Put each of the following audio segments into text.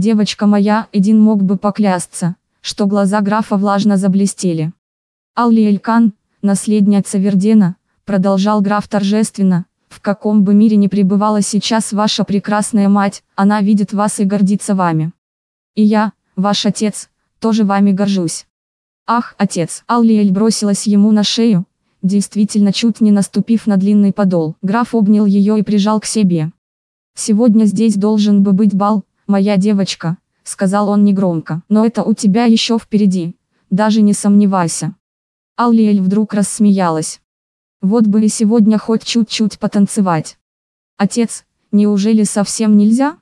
девочка моя, Эдин мог бы поклясться, что глаза графа влажно заблестели. Алли Элькан, наследница Вердена, продолжал граф торжественно, в каком бы мире ни пребывала сейчас ваша прекрасная мать, она видит вас и гордится вами. И я, ваш отец, тоже вами горжусь. Ах, отец, Аллиэль бросилась ему на шею, действительно чуть не наступив на длинный подол. Граф обнял ее и прижал к себе. «Сегодня здесь должен бы быть бал, моя девочка», — сказал он негромко. «Но это у тебя еще впереди, даже не сомневайся». Аллиэль вдруг рассмеялась. «Вот бы и сегодня хоть чуть-чуть потанцевать». «Отец, неужели совсем нельзя?»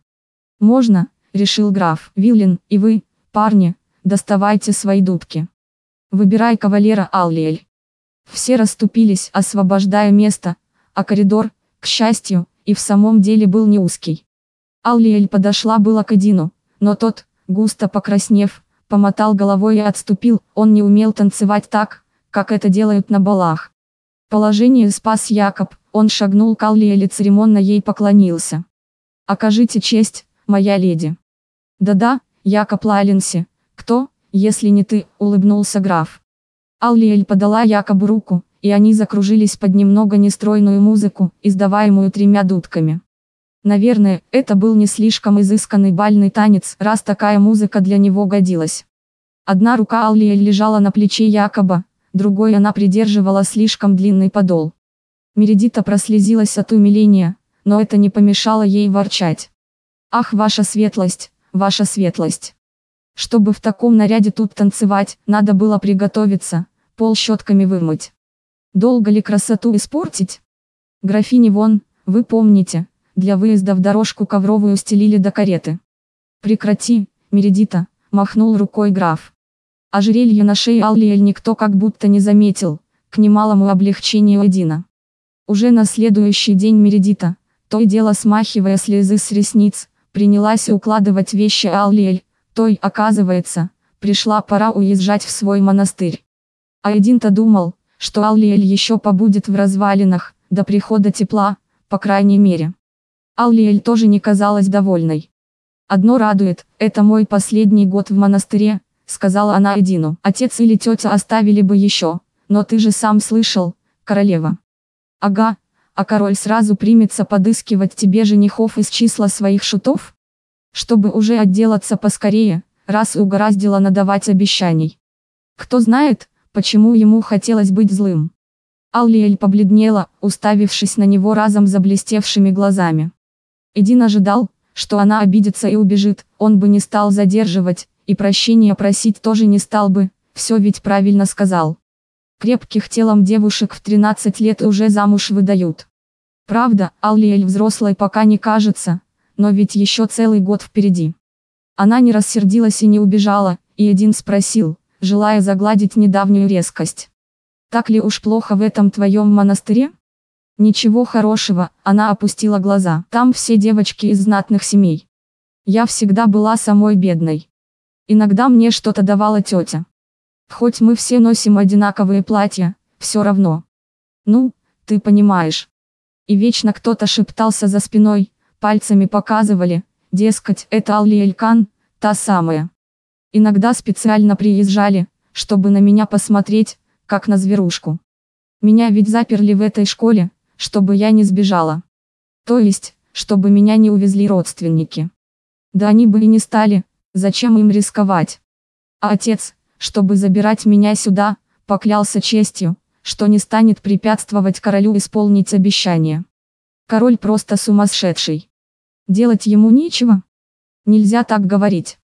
«Можно», — решил граф. «Виллин, и вы, парни, доставайте свои дудки. Выбирай кавалера Аллиэль». Все расступились, освобождая место, а коридор, к счастью, и в самом деле был не узкий. Аллиэль подошла было к Эдину, но тот, густо покраснев, помотал головой и отступил, он не умел танцевать так, как это делают на балах. Положение спас Якоб, он шагнул к Аллиэль и церемонно ей поклонился. «Окажите честь, моя леди». «Да-да, Якоб Лайленси, кто, если не ты», улыбнулся граф. Аллиэль подала Якобу руку, и они закружились под немного нестройную музыку, издаваемую тремя дудками. Наверное, это был не слишком изысканный бальный танец, раз такая музыка для него годилась. Одна рука Аллиэль лежала на плече Якоба, другой она придерживала слишком длинный подол. Мередита прослезилась от умиления, но это не помешало ей ворчать. «Ах, ваша светлость, ваша светлость!» Чтобы в таком наряде тут танцевать, надо было приготовиться, пол щетками вымыть. Долго ли красоту испортить? Графиня вон, вы помните, для выезда в дорожку ковровую стелили до кареты. Прекрати, Мередита, махнул рукой граф. Ожерелье на шее Аллиэль никто как будто не заметил, к немалому облегчению Эдина. Уже на следующий день Мередита, то и дело смахивая слезы с ресниц, принялась укладывать вещи Аллиэль, той, оказывается, пришла пора уезжать в свой монастырь. А Эдин-то думал, что Аллиэль еще побудет в развалинах, до прихода тепла, по крайней мере. Аллиэль тоже не казалась довольной. «Одно радует, это мой последний год в монастыре», — сказала она Эдину. «Отец или тетя оставили бы еще, но ты же сам слышал, королева». «Ага, а король сразу примется подыскивать тебе женихов из числа своих шутов?» чтобы уже отделаться поскорее, раз и угораздило надавать обещаний. Кто знает, почему ему хотелось быть злым. Аллиэль побледнела, уставившись на него разом заблестевшими глазами. Эдин ожидал, что она обидится и убежит, он бы не стал задерживать, и прощения просить тоже не стал бы, все ведь правильно сказал. Крепких телом девушек в 13 лет уже замуж выдают. Правда, Аллиэль взрослой пока не кажется, но ведь еще целый год впереди. Она не рассердилась и не убежала, и один спросил, желая загладить недавнюю резкость. «Так ли уж плохо в этом твоем монастыре?» Ничего хорошего, она опустила глаза. Там все девочки из знатных семей. Я всегда была самой бедной. Иногда мне что-то давала тетя. Хоть мы все носим одинаковые платья, все равно. Ну, ты понимаешь. И вечно кто-то шептался за спиной, Пальцами показывали, дескать, это Алли Элькан, та самая. Иногда специально приезжали, чтобы на меня посмотреть, как на зверушку. Меня ведь заперли в этой школе, чтобы я не сбежала. То есть, чтобы меня не увезли родственники. Да они бы и не стали, зачем им рисковать. А отец, чтобы забирать меня сюда, поклялся честью, что не станет препятствовать королю исполнить обещание. Король просто сумасшедший. Делать ему нечего? Нельзя так говорить.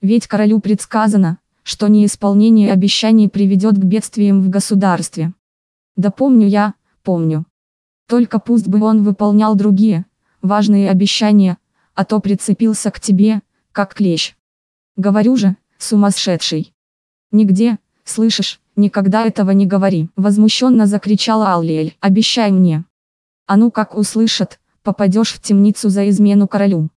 Ведь королю предсказано, что неисполнение обещаний приведет к бедствиям в государстве. Да помню я, помню. Только пусть бы он выполнял другие, важные обещания, а то прицепился к тебе, как клещ. Говорю же, сумасшедший. Нигде, слышишь, никогда этого не говори. Возмущенно закричала Аллиэль. Обещай мне. А ну как услышат, попадешь в темницу за измену королю.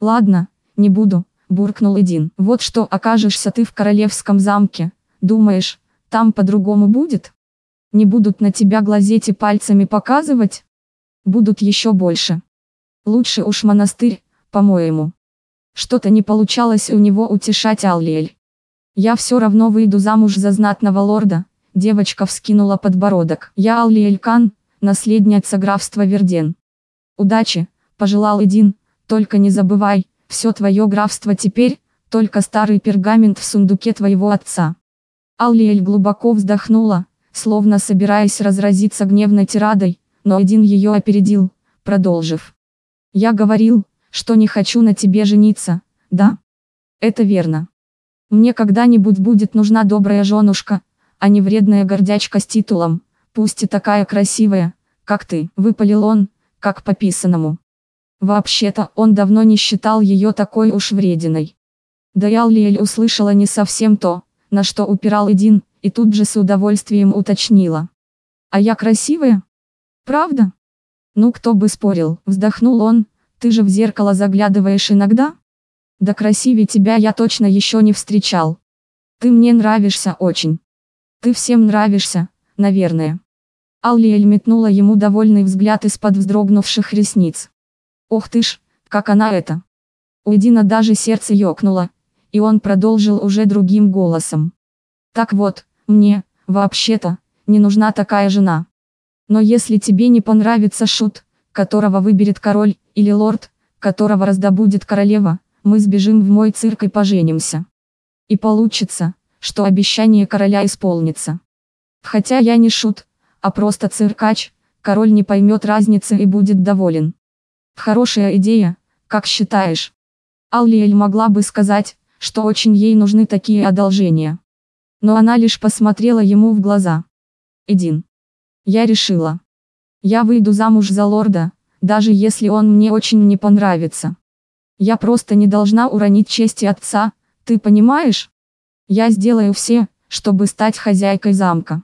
Ладно, не буду, буркнул Эдин. Вот что окажешься ты в королевском замке, думаешь, там по-другому будет? Не будут на тебя глазеть и пальцами показывать? Будут еще больше. Лучше уж монастырь, по-моему. Что-то не получалось у него утешать Аллиэль. «Я все равно выйду замуж за знатного лорда», девочка вскинула подбородок. «Я Аллиэль Кан, наследница графства Верден». «Удачи», пожелал Эдин, только не забывай, все твое графство теперь, только старый пергамент в сундуке твоего отца. Аллиэль глубоко вздохнула, словно собираясь разразиться гневной тирадой, но один ее опередил, продолжив. «Я говорил, что не хочу на тебе жениться, да? Это верно. Мне когда-нибудь будет нужна добрая женушка, а не вредная гордячка с титулом, пусть и такая красивая, как ты», — выпалил он, как по писанному. Вообще-то, он давно не считал ее такой уж врединой. Да и Аллиэль услышала не совсем то, на что упирал Эдин, и тут же с удовольствием уточнила. «А я красивая? Правда?» «Ну кто бы спорил», вздохнул он, «ты же в зеркало заглядываешь иногда?» «Да красивее тебя я точно еще не встречал. Ты мне нравишься очень. Ты всем нравишься, наверное». Аллиэль метнула ему довольный взгляд из-под вздрогнувших ресниц. «Ох ты ж, как она это!» У Эдина даже сердце ёкнуло, и он продолжил уже другим голосом. Так вот, мне, вообще-то, не нужна такая жена. Но если тебе не понравится шут, которого выберет король, или лорд, которого раздобудет королева, мы сбежим в мой цирк и поженимся. И получится, что обещание короля исполнится. Хотя я не шут, а просто циркач, король не поймет разницы и будет доволен. Хорошая идея, как считаешь? Аллиэль могла бы сказать, что очень ей нужны такие одолжения. Но она лишь посмотрела ему в глаза. Эдин. Я решила. Я выйду замуж за лорда, даже если он мне очень не понравится. Я просто не должна уронить чести отца, ты понимаешь? Я сделаю все, чтобы стать хозяйкой замка.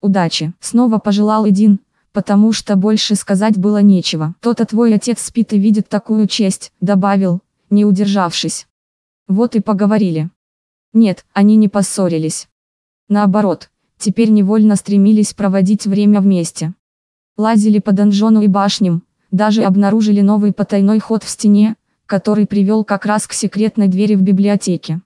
Удачи, снова пожелал Эдин, потому что больше сказать было нечего. Тот-то твой отец спит и видит такую честь, добавил, не удержавшись. Вот и поговорили. Нет, они не поссорились. Наоборот, теперь невольно стремились проводить время вместе. Лазили по донжону и башням, даже обнаружили новый потайной ход в стене, который привел как раз к секретной двери в библиотеке.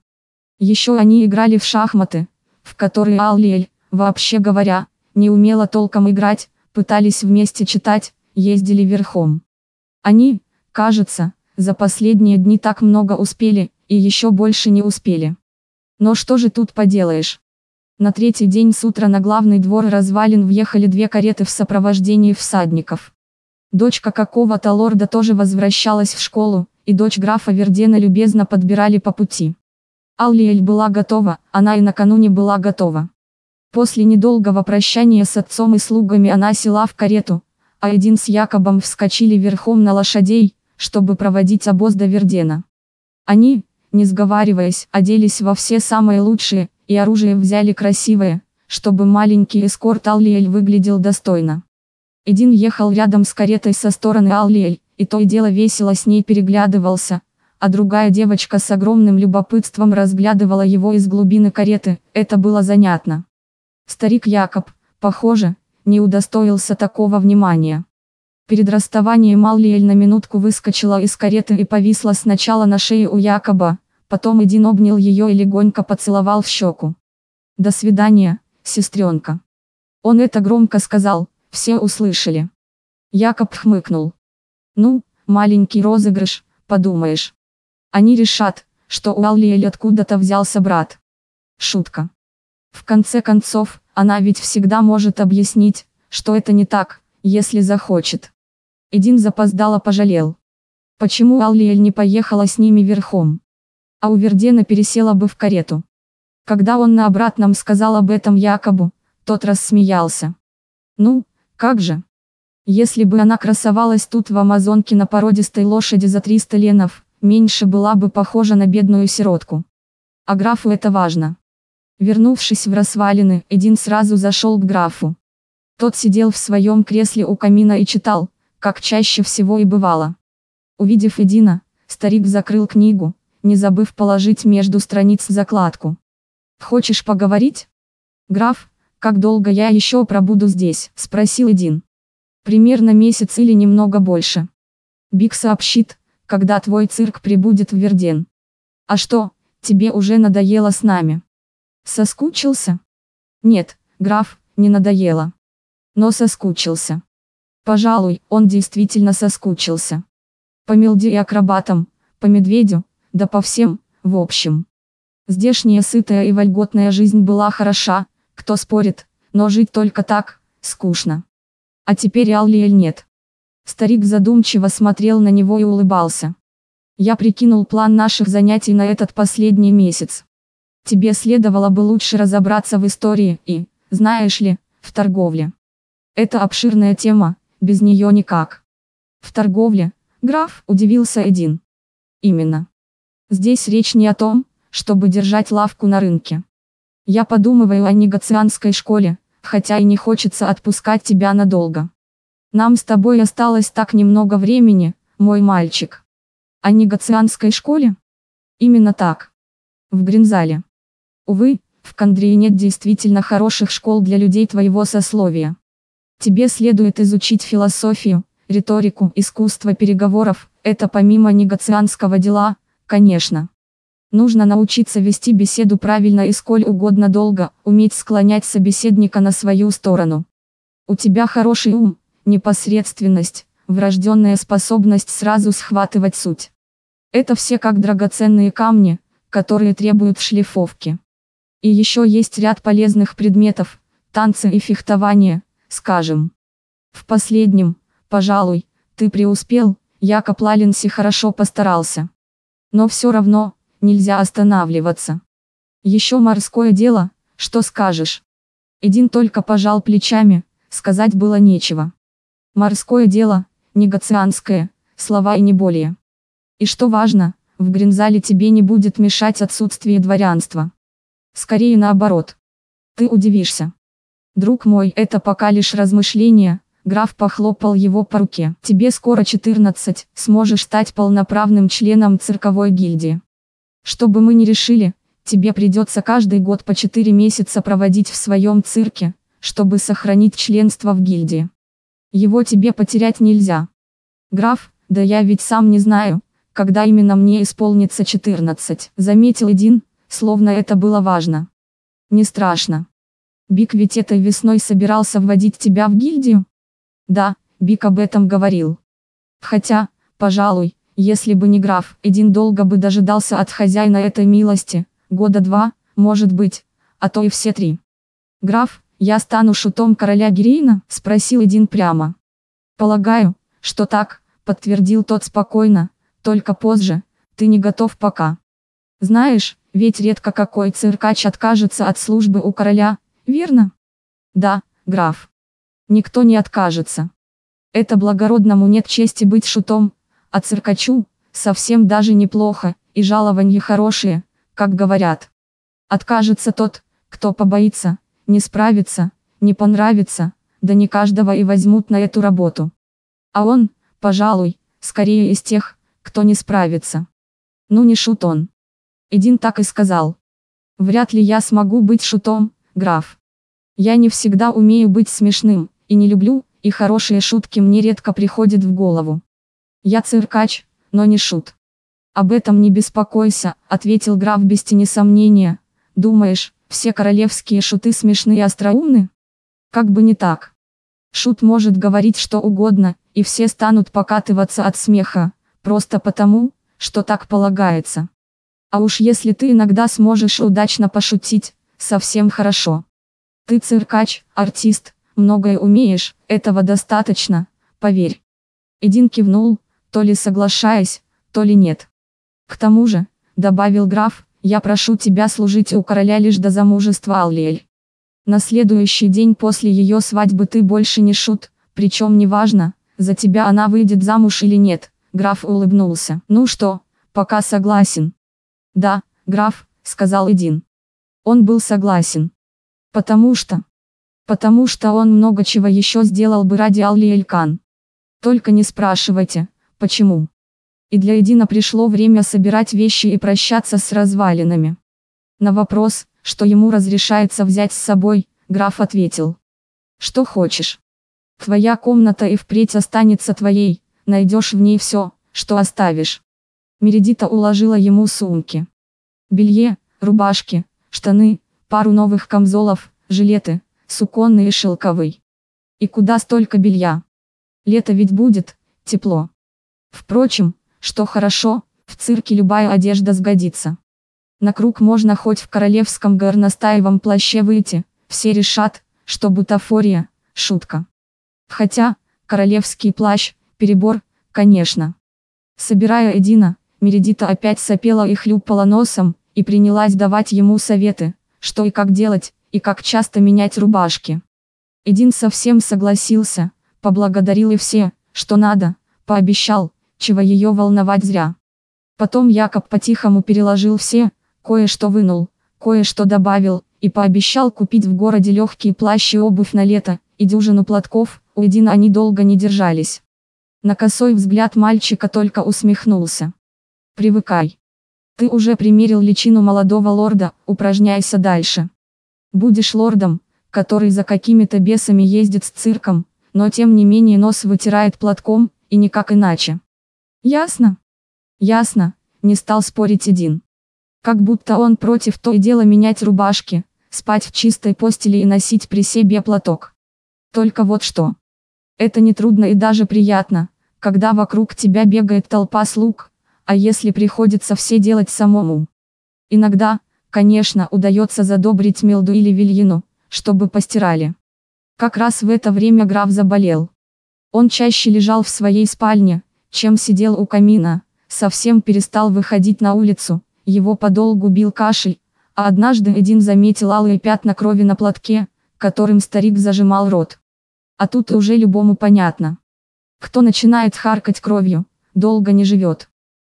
Еще они играли в шахматы, в которые Аллиэль, вообще говоря, не умела толком играть, пытались вместе читать, ездили верхом. Они, кажется, за последние дни так много успели, и еще больше не успели. Но что же тут поделаешь? На третий день с утра на главный двор развалин въехали две кареты в сопровождении всадников. Дочка какого-то лорда тоже возвращалась в школу, и дочь графа Вердена любезно подбирали по пути. Аллиэль была готова, она и накануне была готова. После недолгого прощания с отцом и слугами она села в карету, а один с Якобом вскочили верхом на лошадей, чтобы проводить обоз до Вердена. Они, не сговариваясь, оделись во все самые лучшие, и оружие взяли красивое, чтобы маленький эскорт Аллиэль выглядел достойно. Эдин ехал рядом с каретой со стороны Аллиэль, и то и дело весело с ней переглядывался, а другая девочка с огромным любопытством разглядывала его из глубины кареты, это было занятно. Старик Якоб, похоже, не удостоился такого внимания. Перед расставанием Аллиэль на минутку выскочила из кареты и повисла сначала на шее у Якоба, потом Эдин обнял ее и легонько поцеловал в щеку. «До свидания, сестренка». Он это громко сказал, все услышали. Якоб хмыкнул. «Ну, маленький розыгрыш, подумаешь. Они решат, что у Аллиэль откуда-то взялся брат». Шутка. В конце концов, она ведь всегда может объяснить, что это не так, если захочет. Эдин запоздало пожалел. Почему Аллиэль не поехала с ними верхом? А у Вердена пересела бы в карету. Когда он на обратном сказал об этом Якобу, тот рассмеялся. Ну, как же? Если бы она красовалась тут в Амазонке на породистой лошади за 300 ленов, меньше была бы похожа на бедную сиротку. А графу это важно. Вернувшись в развалины, Эдин сразу зашел к графу. Тот сидел в своем кресле у камина и читал, как чаще всего и бывало. Увидев Эдина, старик закрыл книгу, не забыв положить между страниц закладку. «Хочешь поговорить?» «Граф, как долго я еще пробуду здесь?» – спросил Эдин. «Примерно месяц или немного больше. Биг сообщит, когда твой цирк прибудет в Верден. А что, тебе уже надоело с нами? Соскучился? Нет, граф, не надоело. Но соскучился. Пожалуй, он действительно соскучился. По мелди и акробатам, по медведю, да по всем, в общем. Здешняя сытая и вольготная жизнь была хороша, кто спорит, но жить только так, скучно. А теперь Аллиэль нет. Старик задумчиво смотрел на него и улыбался. Я прикинул план наших занятий на этот последний месяц. Тебе следовало бы лучше разобраться в истории и, знаешь ли, в торговле. Это обширная тема, без нее никак. В торговле, граф, удивился один. Именно. Здесь речь не о том, чтобы держать лавку на рынке. Я подумываю о негацианской школе, хотя и не хочется отпускать тебя надолго. Нам с тобой осталось так немного времени, мой мальчик. О негацианской школе? Именно так. В Гринзале. Увы, в Кандрии нет действительно хороших школ для людей твоего сословия. Тебе следует изучить философию, риторику, искусство переговоров, это помимо негацианского дела, конечно. Нужно научиться вести беседу правильно и сколь угодно долго, уметь склонять собеседника на свою сторону. У тебя хороший ум, непосредственность, врожденная способность сразу схватывать суть. Это все как драгоценные камни, которые требуют шлифовки. И еще есть ряд полезных предметов, танцы и фехтование, скажем. В последнем, пожалуй, ты преуспел, Якоб Лалинси хорошо постарался. Но все равно, нельзя останавливаться. Еще морское дело, что скажешь? Эдин только пожал плечами, сказать было нечего. Морское дело, негацианское, слова и не более. И что важно, в Гринзале тебе не будет мешать отсутствие дворянства. Скорее наоборот. Ты удивишься. Друг мой, это пока лишь размышления, граф похлопал его по руке. Тебе скоро 14, сможешь стать полноправным членом цирковой гильдии. Что бы мы ни решили, тебе придется каждый год по 4 месяца проводить в своем цирке, чтобы сохранить членство в гильдии. Его тебе потерять нельзя. Граф, да я ведь сам не знаю, когда именно мне исполнится 14, заметил Эдин, словно это было важно. Не страшно. Бик ведь этой весной собирался вводить тебя в гильдию? Да, Бик об этом говорил. Хотя, пожалуй, если бы не граф, Эдин долго бы дожидался от хозяина этой милости, года два, может быть, а то и все три. Граф, я стану шутом короля Гирейна? Спросил Эдин прямо. Полагаю, что так, подтвердил тот спокойно, только позже, ты не готов пока. Знаешь, ведь редко какой циркач откажется от службы у короля, верно? Да, граф. Никто не откажется. Это благородному нет чести быть шутом, а циркачу, совсем даже неплохо, и жалования хорошие, как говорят. Откажется тот, кто побоится, не справится, не понравится, да не каждого и возьмут на эту работу. А он, пожалуй, скорее из тех, кто не справится. Ну не шут он. Эдин так и сказал. Вряд ли я смогу быть шутом, граф. Я не всегда умею быть смешным, и не люблю, и хорошие шутки мне редко приходят в голову. Я циркач, но не шут. Об этом не беспокойся, ответил граф без тени сомнения. Думаешь, все королевские шуты смешны и остроумны? Как бы не так. Шут может говорить что угодно, и все станут покатываться от смеха, просто потому, что так полагается. А уж если ты иногда сможешь удачно пошутить, совсем хорошо. Ты циркач, артист, многое умеешь, этого достаточно, поверь. Эдин кивнул, то ли соглашаясь, то ли нет. К тому же, добавил граф, я прошу тебя служить у короля лишь до замужества Аллиэль. На следующий день после ее свадьбы ты больше не шут, причем неважно, за тебя она выйдет замуж или нет, граф улыбнулся. Ну что, пока согласен. Да, граф, сказал Эдин. Он был согласен. Потому что... Потому что он много чего еще сделал бы ради Аллиэль Кан. Только не спрашивайте, Почему? И для Эдина пришло время собирать вещи и прощаться с развалинами. На вопрос, что ему разрешается взять с собой, граф ответил. Что хочешь. Твоя комната и впредь останется твоей, найдешь в ней все, что оставишь. Мередита уложила ему сумки. Белье, рубашки, штаны, пару новых камзолов, жилеты, суконный и шелковый. И куда столько белья? Лето ведь будет, тепло. Впрочем, что хорошо, в цирке любая одежда сгодится. На круг можно хоть в королевском горностаевом плаще выйти, все решат, что бутафория, шутка. Хотя, королевский плащ, перебор, конечно. Собирая Эдина, Мередита опять сопела и хлюпала носом, и принялась давать ему советы, что и как делать, и как часто менять рубашки. Эдин совсем согласился, поблагодарил и все, что надо, пообещал, чего ее волновать зря. Потом Якоб по-тихому переложил все, кое-что вынул, кое-что добавил, и пообещал купить в городе легкие плащи и обувь на лето, и дюжину платков, у Эдина они долго не держались. На косой взгляд мальчика только усмехнулся. Привыкай. Ты уже примерил личину молодого лорда, упражняйся дальше. Будешь лордом, который за какими-то бесами ездит с цирком, но тем не менее нос вытирает платком, и никак иначе. Ясно? Ясно, не стал спорить один. Как будто он против то и дело менять рубашки, спать в чистой постели и носить при себе платок. Только вот что. Это не трудно и даже приятно, когда вокруг тебя бегает толпа слуг, а если приходится все делать самому. Иногда, конечно, удается задобрить Мелду или Вильину, чтобы постирали. Как раз в это время граф заболел. Он чаще лежал в своей спальне, чем сидел у камина, совсем перестал выходить на улицу, его подолгу бил кашель, а однажды один заметил алые пятна крови на платке, которым старик зажимал рот. А тут уже любому понятно. Кто начинает харкать кровью, долго не живет.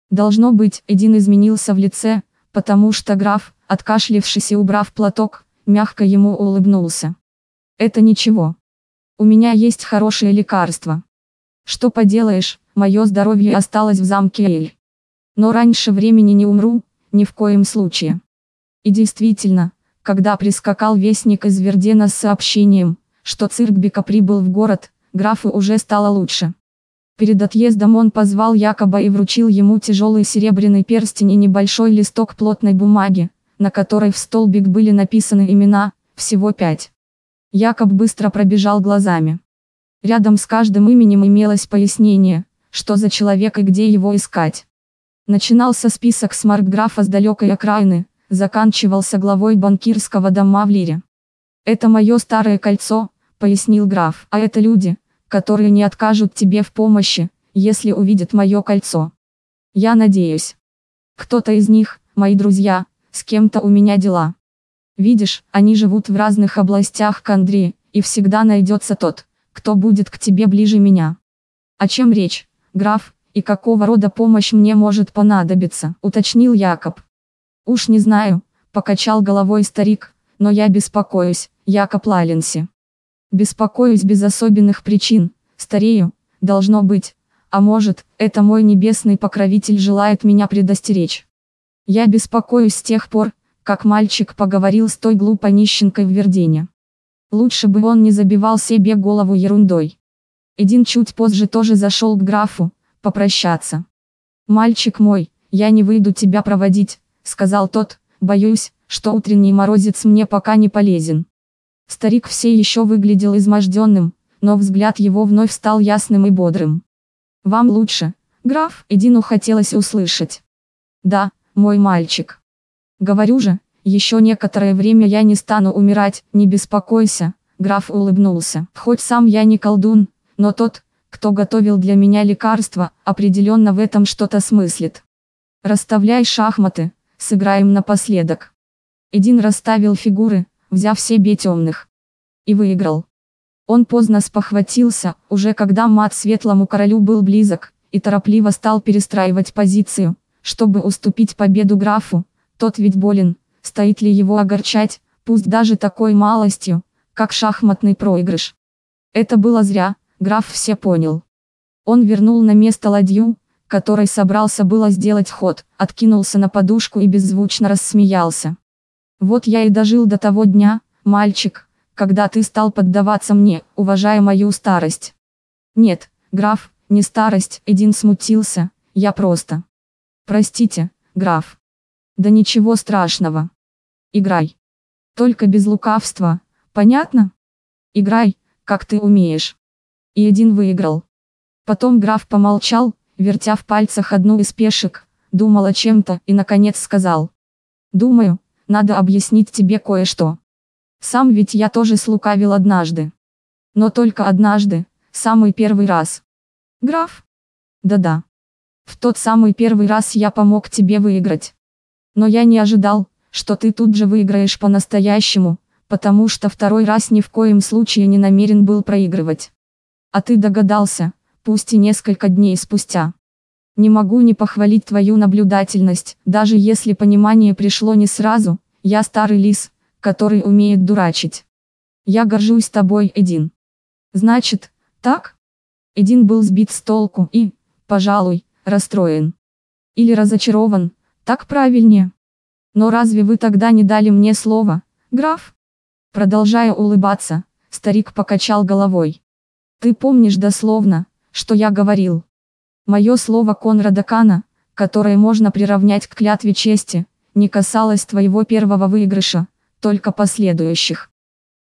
Должно быть, один изменился в лице, потому что граф, откашлившись и убрав платок, мягко ему улыбнулся. Это ничего. У меня есть хорошее лекарство. Что поделаешь, мое здоровье осталось в замке Эль. Но раньше времени не умру, ни в коем случае. И действительно, когда прискакал вестник из Вердена с сообщением, что Циркбека прибыл в город, графу уже стало лучше. Перед отъездом он позвал Якоба и вручил ему тяжелый серебряный перстень и небольшой листок плотной бумаги, на которой в столбик были написаны имена, всего пять. Якоб быстро пробежал глазами. Рядом с каждым именем имелось пояснение, что за человек и где его искать. Начинался список с маркграфа с далекой окраины, заканчивался главой банкирского дома в Лире. «Это мое старое кольцо», — пояснил граф, «а это люди, которые не откажут тебе в помощи, если увидят мое кольцо. Я надеюсь. Кто-то из них, мои друзья, с кем-то у меня дела. Видишь, они живут в разных областях Кандри, и всегда найдется тот, кто будет к тебе ближе меня. О чем речь, граф, и какого рода помощь мне может понадобиться, уточнил Якоб. Уж не знаю, покачал головой старик, но я беспокоюсь, Якоб Лалинси. Беспокоюсь без особенных причин, старею, должно быть, а может, это мой небесный покровитель желает меня предостеречь. Я беспокоюсь с тех пор, как мальчик поговорил с той глупой нищенкой в Вердене. Лучше бы он не забивал себе голову ерундой. Эдин чуть позже тоже зашел к графу, попрощаться. «Мальчик мой, я не выйду тебя проводить», — сказал тот, «боюсь, что утренний морозец мне пока не полезен». Старик все еще выглядел изможденным, но взгляд его вновь стал ясным и бодрым. «Вам лучше, граф?» — Эдину хотелось услышать. «Да, мой мальчик. Говорю же, еще некоторое время я не стану умирать, не беспокойся», — граф улыбнулся. «Хоть сам я не колдун, но тот, кто готовил для меня лекарство, определенно в этом что-то смыслит. Расставляй шахматы, сыграем напоследок. Эдин расставил фигуры, взяв себе темных. И выиграл. Он поздно спохватился, уже когда мат светлому королю был близок, и торопливо стал перестраивать позицию, чтобы уступить победу графу, тот ведь болен, стоит ли его огорчать, пусть даже такой малостью, как шахматный проигрыш. Это было зря, Граф все понял. Он вернул на место ладью, которой собрался было сделать ход, откинулся на подушку и беззвучно рассмеялся. Вот я и дожил до того дня, мальчик, когда ты стал поддаваться мне, уважая мою старость. Нет, граф, не старость, Эдин смутился, я просто. Простите, граф. Да ничего страшного. Играй. Только без лукавства, понятно? Играй, как ты умеешь. И один выиграл. Потом граф помолчал, вертя в пальцах одну из пешек, думал о чем-то и наконец сказал. Думаю, надо объяснить тебе кое-что. Сам ведь я тоже слукавил однажды. Но только однажды, самый первый раз. Граф? Да-да. В тот самый первый раз я помог тебе выиграть. Но я не ожидал, что ты тут же выиграешь по-настоящему, потому что второй раз ни в коем случае не намерен был проигрывать. А ты догадался, пусть и несколько дней спустя. Не могу не похвалить твою наблюдательность, даже если понимание пришло не сразу, я старый лис, который умеет дурачить. Я горжусь тобой, Эдин. Значит, так? Эдин был сбит с толку и, пожалуй, расстроен. Или разочарован, так правильнее. Но разве вы тогда не дали мне слово, граф? Продолжая улыбаться, старик покачал головой. Ты помнишь дословно, что я говорил? Мое слово Конрада Кана, которое можно приравнять к клятве чести, не касалось твоего первого выигрыша, только последующих.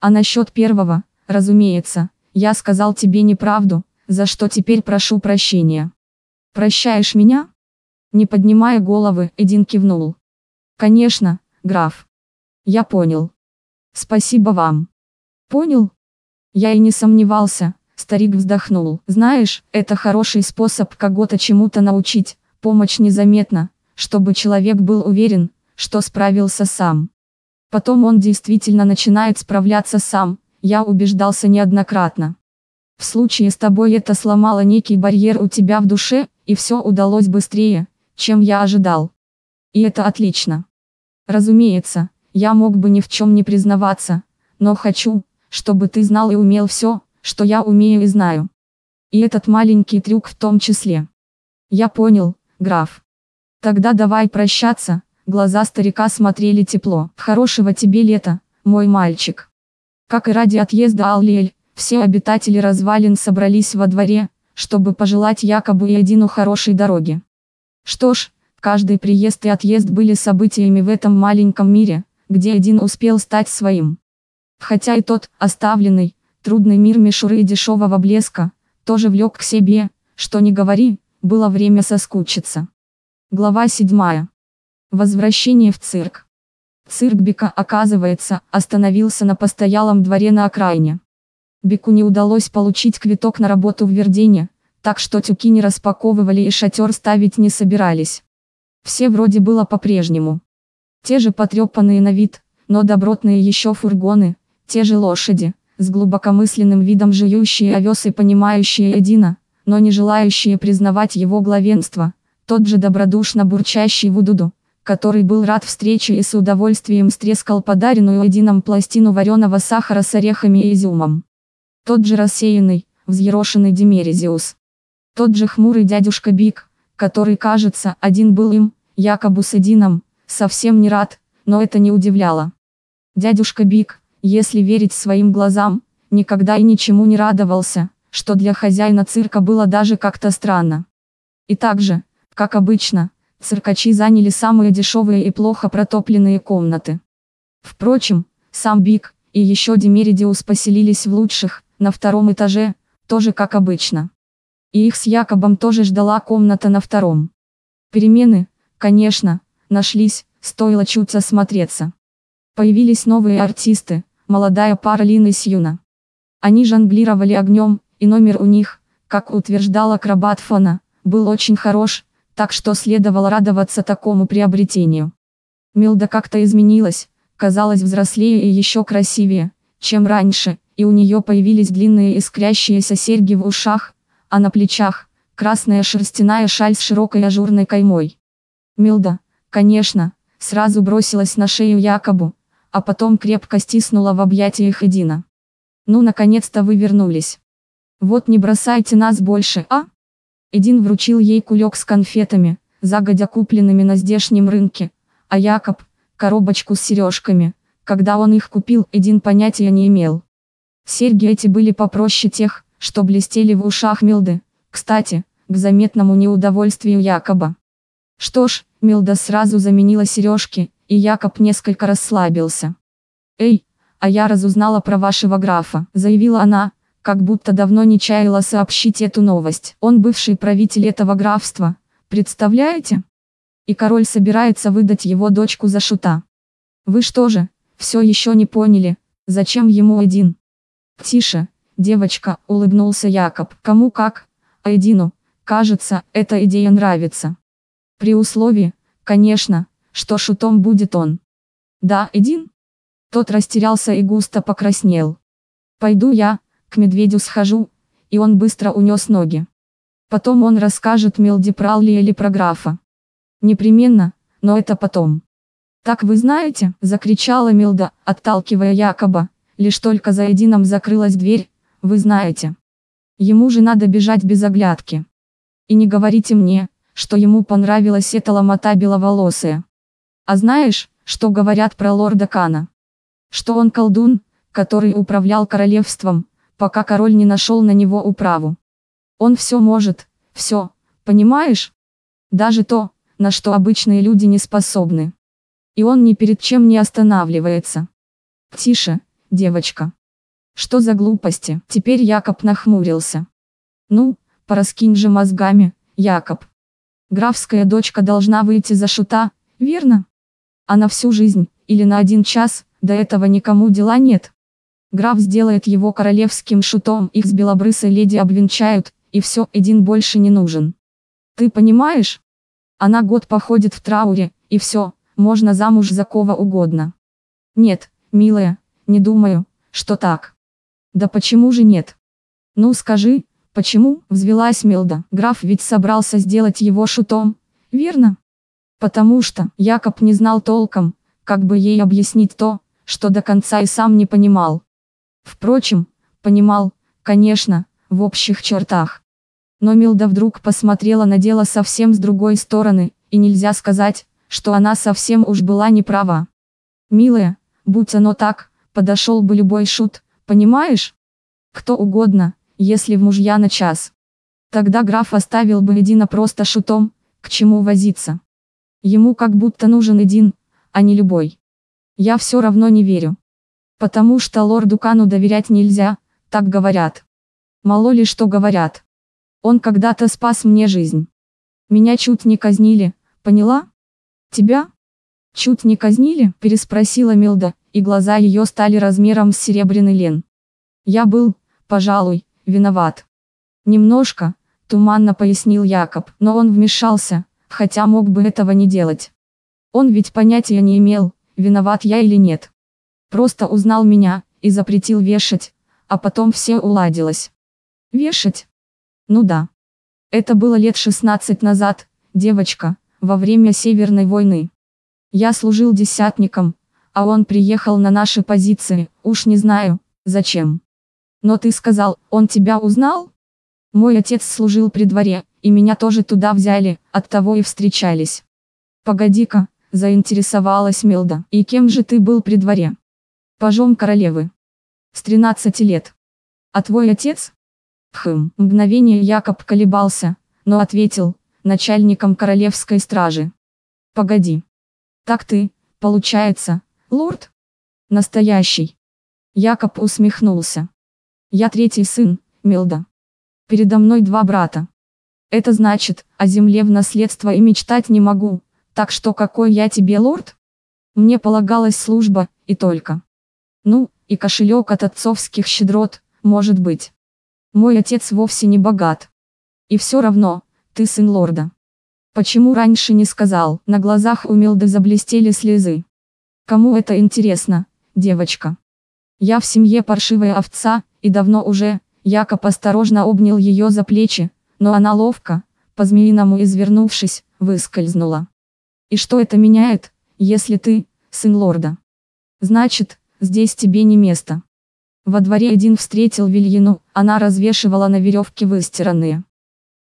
А насчет первого, разумеется, я сказал тебе неправду, за что теперь прошу прощения. Прощаешь меня? Не поднимая головы, Эдин кивнул. Конечно, граф. Я понял. Спасибо вам. Понял? Я и не сомневался, старик вздохнул. Знаешь, это хороший способ кого-то чему-то научить, помощь незаметна, чтобы человек был уверен, что справился сам. Потом он действительно начинает справляться сам, я убеждался неоднократно. В случае с тобой это сломало некий барьер у тебя в душе, и все удалось быстрее, чем я ожидал. И это отлично. Разумеется, я мог бы ни в чем не признаваться, но хочу, чтобы ты знал и умел все, что я умею и знаю. И этот маленький трюк в том числе. Я понял, граф. Тогда давай прощаться, глаза старика смотрели тепло. Хорошего тебе лета, мой мальчик. Как и ради отъезда Аллиэль, все обитатели развалин собрались во дворе, чтобы пожелать якобы и Едину хорошей дороги. Что ж, каждый приезд и отъезд были событиями в этом маленьком мире, где один успел стать своим. Хотя и тот, оставленный, трудный мир мишуры и дешевого блеска, тоже влек к себе, что не говори, было время соскучиться. Глава 7. Возвращение в цирк. Цирк Бека, оказывается, остановился на постоялом дворе на окраине. Беку не удалось получить квиток на работу в Вердене, так что тюки не распаковывали и шатер ставить не собирались. Все вроде было по-прежнему. Те же потрепанные на вид, но добротные еще фургоны, те же лошади, с глубокомысленным видом жующие овес и понимающие Эдина, но не желающие признавать его главенство, тот же добродушно бурчащий Вудуду, который был рад встрече и с удовольствием стрескал подаренную Эдином пластину вареного сахара с орехами и изюмом. Тот же рассеянный, взъерошенный Демерезиус. Тот же хмурый дядюшка Бик, который, кажется, один был им, якобы с Эдином, совсем не рад, но это не удивляло. Дядюшка Бик, если верить своим глазам, никогда и ничему не радовался, что для хозяина цирка было даже как-то странно. И также, как обычно, циркачи заняли самые дешевые и плохо протопленные комнаты. Впрочем, сам Бик и еще Демеридиус поселились в лучших, на втором этаже, тоже как обычно. И их с Якобом тоже ждала комната на втором. Перемены, конечно, нашлись, стоило чуть осмотреться. Появились новые артисты, молодая пара Лин и Сьюна. Они жонглировали огнем, и номер у них, как утверждал акробат Фона, был очень хорош, так что следовало радоваться такому приобретению. Милда как-то изменилась, казалась взрослее и еще красивее, чем раньше, и у нее появились длинные искрящиеся серьги в ушах, а на плечах – красная шерстяная шаль с широкой ажурной каймой. Милда, конечно, сразу бросилась на шею Якобу, а потом крепко стиснула в объятиях Эдина. Ну наконец-то вы вернулись. Вот не бросайте нас больше, а? Эдин вручил ей кулек с конфетами, загодя купленными на здешнем рынке, а Якоб – коробочку с сережками. Когда он их купил, Эдин понятия не имел. Серьги эти были попроще тех, что блестели в ушах Милды. Кстати, к заметному неудовольствию Якоба. Что ж, Милда сразу заменила сережки, и Якоб несколько расслабился. «Эй, а я разузнала про вашего графа», заявила она, как будто давно не чаяла сообщить эту новость. Он бывший правитель этого графства, представляете? И король собирается выдать его дочку за шута. Вы что же, все еще не поняли, зачем ему один? Тише, девочка, улыбнулся Якоб. Кому как, а Эдину, кажется, эта идея нравится. При условии, конечно, что шутом будет он. Да, Эдин? Тот растерялся и густо покраснел. Пойду я, к медведю схожу, и он быстро унес ноги. Потом он расскажет Мелди про Алли или про графа. Непременно, но это потом. «Так вы знаете», – закричала Милда, отталкивая Якоба, лишь только за Эдином закрылась дверь, «вы знаете. Ему же надо бежать без оглядки. И не говорите мне, что ему понравилась эта ломота беловолосая. А знаешь, что говорят про лорда Кана? Что он колдун, который управлял королевством, пока король не нашел на него управу. Он все может, все, понимаешь? Даже то, на что обычные люди не способны. И он ни перед чем не останавливается. Тише, девочка. Что за глупости? Теперь Якоб нахмурился. Ну, пораскинь же мозгами, Якоб. Графская дочка должна выйти за шута, верно? А на всю жизнь, или на один час, до этого никому дела нет. Граф сделает его королевским шутом, их с белобрысой леди обвенчают, и все, один больше не нужен. Ты понимаешь? Она год походит в трауре, и все, можно замуж за кого угодно. Нет, милая, не думаю, что так. Да почему же нет? Ну скажи, почему, взвелась Милда, граф ведь собрался сделать его шутом, верно? Потому что, Якоб не знал толком, как бы ей объяснить то, что до конца и сам не понимал. Впрочем, понимал, конечно, в общих чертах. Но Милда вдруг посмотрела на дело совсем с другой стороны, и нельзя сказать, что она совсем уж была не права. «Милая, будь оно так, подошел бы любой шут, понимаешь? Кто угодно, если в мужья на час. Тогда граф оставил бы Эдина просто шутом, к чему возиться. Ему как будто нужен Эдин, а не любой. Я все равно не верю. Потому что лорду Кану доверять нельзя, так говорят. Мало ли что говорят. Он когда-то спас мне жизнь. Меня чуть не казнили, поняла? Тебя? Чуть не казнили? Переспросила Милда, и глаза ее стали размером с серебряный лен. Я был, пожалуй, виноват. Немножко, туманно пояснил Якоб, но он вмешался, хотя мог бы этого не делать. Он ведь понятия не имел, виноват я или нет. Просто узнал меня, и запретил вешать, а потом все уладилось. Вешать? Ну да. Это было лет 16 назад, девочка, во время Северной войны. Я служил десятником, а он приехал на наши позиции, уж не знаю, зачем. Но ты сказал, он тебя узнал? Мой отец служил при дворе, и меня тоже туда взяли, оттого и встречались. Погоди-ка, заинтересовалась Милда. И кем же ты был при дворе? Пажом королевы. С 13 лет. А твой отец? Хм, мгновение Якоб колебался, но ответил, начальником королевской стражи. Погоди. Так ты, получается, лорд? Настоящий. Якоб усмехнулся. Я третий сын, Милда. Передо мной два брата. Это значит, о земле в наследство и мечтать не могу, так что какой я тебе лорд? Мне полагалась служба, и только. Ну, и кошелек от отцовских щедрот, может быть. Мой отец вовсе не богат. И все равно, ты сын лорда. Почему раньше не сказал? На глазах у Милды заблестели слезы. Кому это интересно, девочка? Я в семье паршивая овца, и давно уже, Якоб осторожно обнял ее за плечи, но она ловко, по-змеиному извернувшись, выскользнула. И что это меняет, если ты, сын лорда? Значит, Здесь тебе не место. Во дворе один встретил Вильину, она развешивала на веревке выстиранные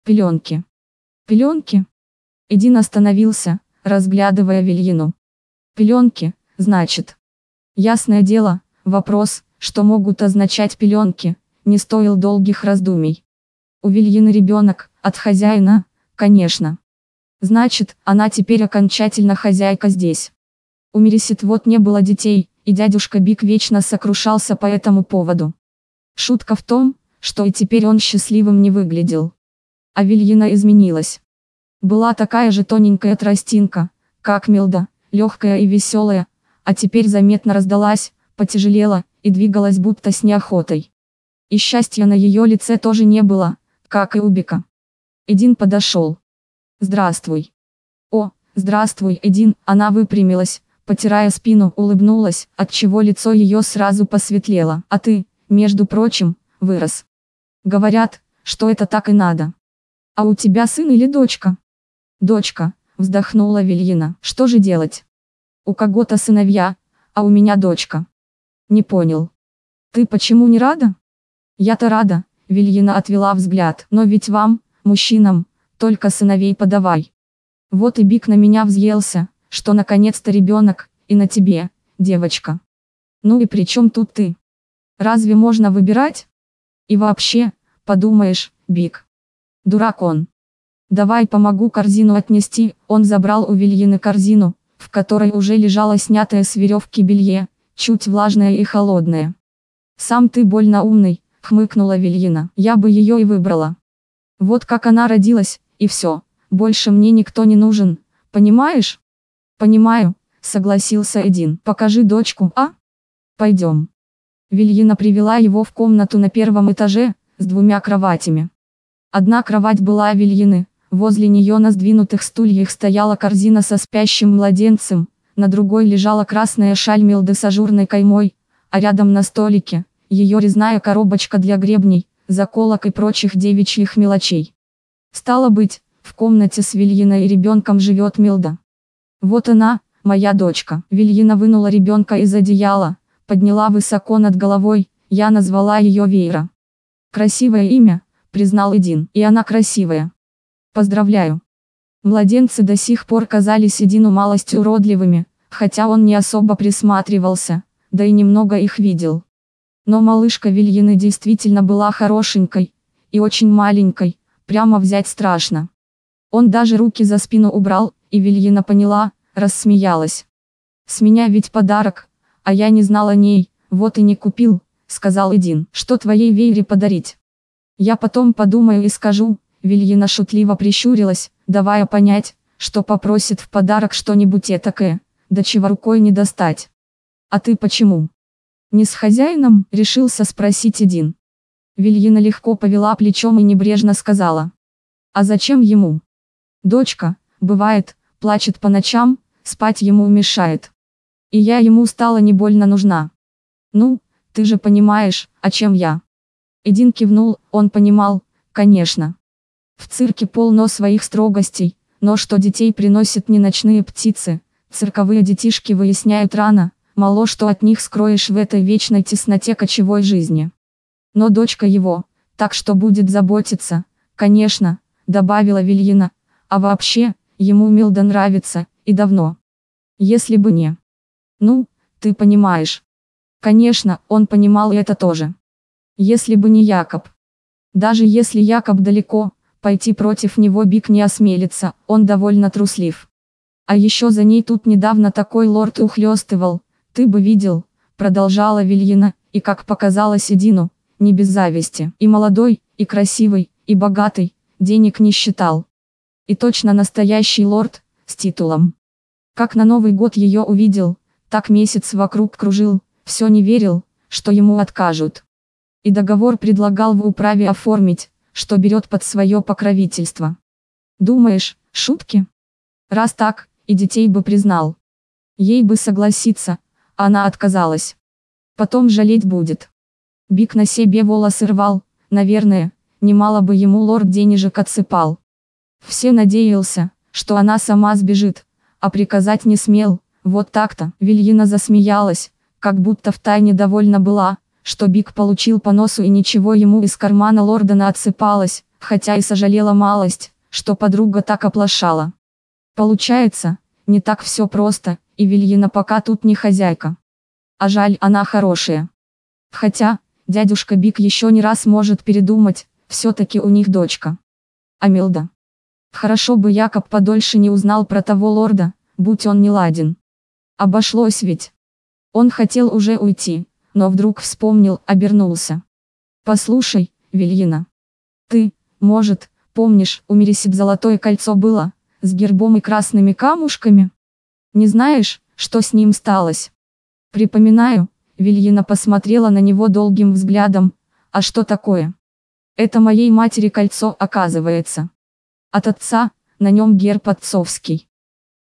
пеленки. Пеленки? Эдин остановился, разглядывая Вильину. Пеленки, значит. Ясное дело, вопрос, что могут означать пеленки, не стоил долгих раздумий. У Вильины ребенок, от хозяина, конечно. Значит, она теперь окончательно хозяйка здесь. У Мерисит вот не было детей, и дядюшка Бик вечно сокрушался по этому поводу. Шутка в том, что и теперь он счастливым не выглядел. А Вильина изменилась. Была такая же тоненькая тростинка, как Милда, легкая и веселая, а теперь заметно раздалась, потяжелела, и двигалась будто с неохотой. И счастья на ее лице тоже не было, как и у Бика. Эдин подошел. «Здравствуй». «О, здравствуй, Эдин», она выпрямилась, потирая спину, улыбнулась, отчего лицо ее сразу посветлело. «А ты, между прочим, вырос». Говорят, что это так и надо. «А у тебя сын или дочка?» «Дочка», вздохнула Вильина. «Что же делать?» «У кого-то сыновья, а у меня дочка». «Не понял». «Ты почему не рада?» «Я-то рада», Вильина отвела взгляд. «Но ведь вам, мужчинам, только сыновей подавай». Вот и Бик на меня взъелся, что наконец-то ребенок, и на тебе, девочка. Ну и при чем тут ты? Разве можно выбирать? И вообще, подумаешь, Бик. Дурак он. Давай помогу корзину отнести, он забрал у Вильины корзину, в которой уже лежало снятое с веревки белье, чуть влажное и холодное. Сам ты больно умный, хмыкнула Вильина. Я бы ее и выбрала. Вот как она родилась, и все. Больше мне никто не нужен, понимаешь? Понимаю, согласился Эдин. Покажи дочку, а? Пойдем. Вильина привела его в комнату на первом этаже, с двумя кроватями. Одна кровать была Вильины, возле нее на сдвинутых стульях стояла корзина со спящим младенцем, на другой лежала красная шаль Милды с ажурной каймой, а рядом на столике, ее резная коробочка для гребней, заколок и прочих девичьих мелочей. Стало быть, в комнате с Вильиной и ребенком живет Милда. Вот она, моя дочка. Вильина вынула ребенка из одеяла, подняла высоко над головой, я назвала ее Вейра. Красивое имя, признал Эдин, и она красивая. Поздравляю. Младенцы до сих пор казались Эдину малость уродливыми, хотя он не особо присматривался, да и немного их видел. Но малышка Вильины действительно была хорошенькой, и очень маленькой, прямо взять страшно. Он даже руки за спину убрал, и Вильина поняла, рассмеялась. «С меня ведь подарок, а я не знал о ней, вот и не купил», — сказал Эдин. «Что твоей Вейре подарить?» «Я потом подумаю и скажу», — Вильина шутливо прищурилась, давая понять, что попросит в подарок что-нибудь этакое, до чего рукой не достать. «А ты почему?» «Не с хозяином?» – решился спросить Эдин. Вильина легко повела плечом и небрежно сказала. «А зачем ему?» «Дочка, бывает, плачет по ночам, спать ему мешает. И я ему стала не больно нужна. Ну, ты же понимаешь, о чем я?» Эдин кивнул, он понимал, конечно. В цирке полно своих строгостей, но что детей приносят не ночные птицы, цирковые детишки выясняют рано, мало что от них скроешь в этой вечной тесноте кочевой жизни. Но дочка его, так что будет заботиться, конечно, добавила Вильина, а вообще, ему Милда нравится, и давно. Если бы не. Ну, ты понимаешь. Конечно, он понимал это тоже. Если бы не Якоб. Даже если Якоб далеко, пойти против него Бик не осмелится, он довольно труслив. А еще за ней тут недавно такой лорд ухлёстывал, ты бы видел, продолжала Вильина, и как показалось Эдину, не без зависти. И молодой, и красивый, и богатый, денег не считал. И точно настоящий лорд, с титулом. Как на Новый год ее увидел, так месяц вокруг кружил, все не верил, что ему откажут. И договор предлагал в управе оформить, что берет под свое покровительство. Думаешь, шутки? Раз так, и детей бы признал. Ей бы согласиться, она отказалась. Потом жалеть будет. Бик на себе волосы рвал, наверное, немало бы ему лорд денежек отсыпал. Все надеялся, что она сама сбежит, а приказать не смел, вот так-то. Вильина засмеялась, как будто втайне довольна была, что Бик получил по носу и ничего ему из кармана лордана отсыпалось, хотя и сожалела малость, что подруга так оплошала. Получается, не так все просто, и Вильина пока тут не хозяйка. А жаль, она хорошая. Хотя, дядюшка Бик еще не раз может передумать, все-таки у них дочка. Амилда. Хорошо бы Якоб подольше не узнал про того лорда, будь он не ладен. Обошлось ведь. Он хотел уже уйти, но вдруг вспомнил, обернулся. Послушай, Вильина. Ты, может, помнишь, у Мересип золотое кольцо было, с гербом и красными камушками? Не знаешь, что с ним сталось? Припоминаю, Вильина посмотрела на него долгим взглядом, а что такое? Это моей матери кольцо оказывается. От отца, на нем герб отцовский.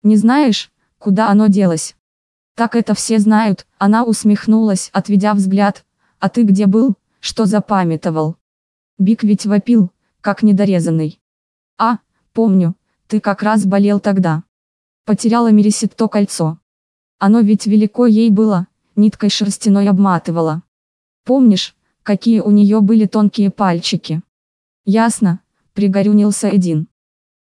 Не знаешь, куда оно делось? Так это все знают, она усмехнулась, отведя взгляд. А ты где был, что запамятовал? Бик ведь вопил, как недорезанный. А, помню, ты как раз болел тогда. Потеряла Мересит то кольцо. Оно ведь велико ей было, ниткой шерстяной обматывала. Помнишь, какие у нее были тонкие пальчики? Ясно, пригорюнился один.